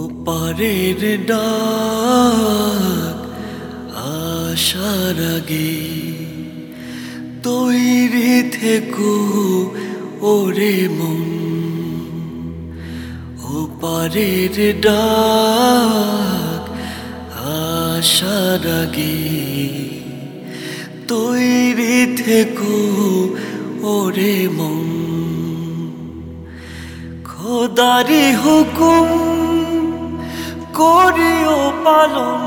ওপারের ডাক আসার আগে তৈরি থেকো ওরে মন। ওপারের ডাক আসার আগে তৈরি থেকো ওরে মন। খোদারি হুকুম করিও পালন,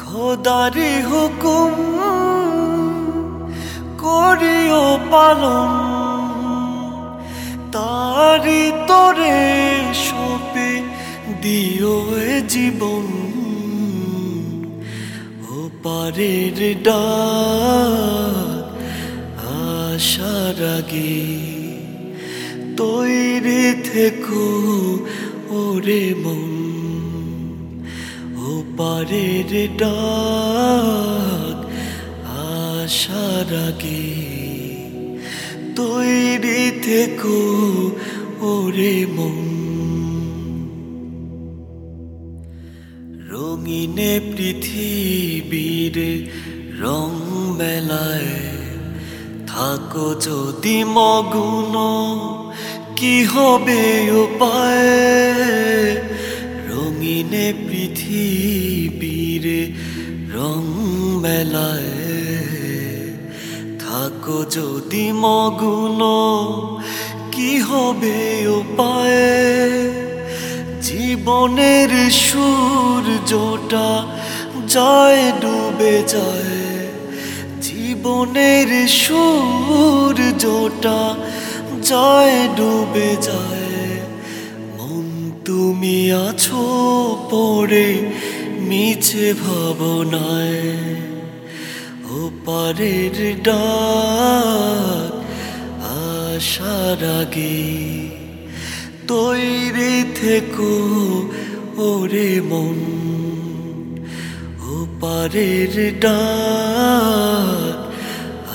খোদারি হুকুম করিও পালন, তারি তোরে সপে দিও জীবন। ও পারের ডাক আশার আগে তৈরি থেকো ওরে মন, ও পারের ডাক আশার আগে তৈরি থেকো ওরে মন। রঙিনে পৃথিবীর রং মেলায় থাকো যদি মগুন কি হবে উপায়? রঙিনে পৃথিবীর রং মেলায়। থাকো যদি মগুন কি হবে উপায়? জীবনের সূর্যটা যায় ডুবে যায়। জীবনের সূর্যটা যায় ডুবে যায়। মন তুমি আছো পড়ে মিছে ভাবনায়। ও পারের ডাক আসার আগে। তৈরি থেকো ওরে মন। ও পারের ডাক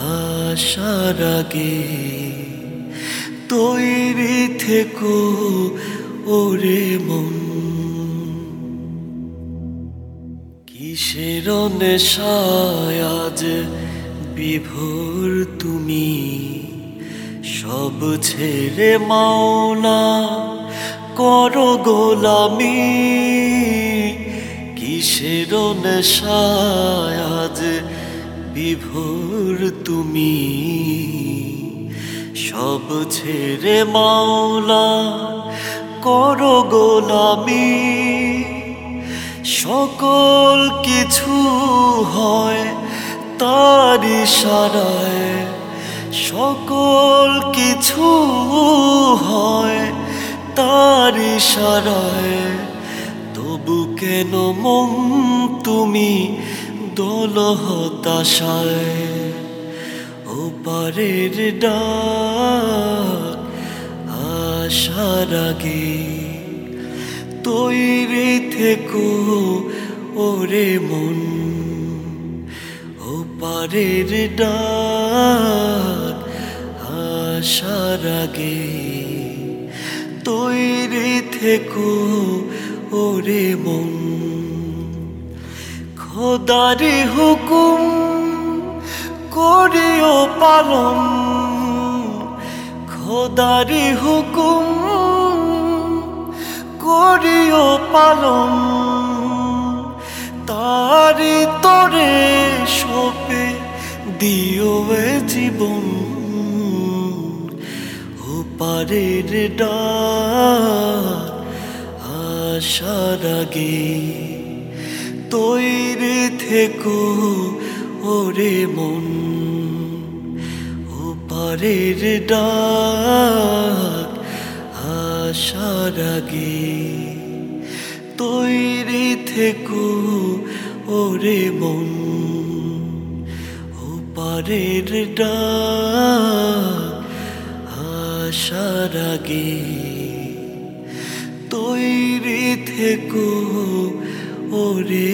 আসার আগে। তৈরি থেকো ওরে মন। কিসের নেশায় আজ বিভোর তুমি? সব ছেড়ে মাওনা করো গোলামি। কিসের নেশায় আজ বিভোর তুমি? সব ছেড়ে মাওলা করো গোলামি সকল কিছু হয় তার ইশারায় সকল কিছু হয় তার ইশারায় তবু কেন মন তুমি দোল হতাশায়? পারের আশার আগে তৈরি থেকো ওরে মন। ও পারের ডাক আশার আগে তৈরি থেকো ওরে মন। খোদারি হুকুম পালন, খোদারি হুকুম করিও পালন। তারি তোরে সপে দিও জীবন। ও পারের ডাক আসার আগে তৈরি থেকো ওরে মন। ও পারের ডাক আসার আগে তৈরি থেকো ওরে মন। ও পারের ডাক আসার আগে তৈরি থেকো ওরে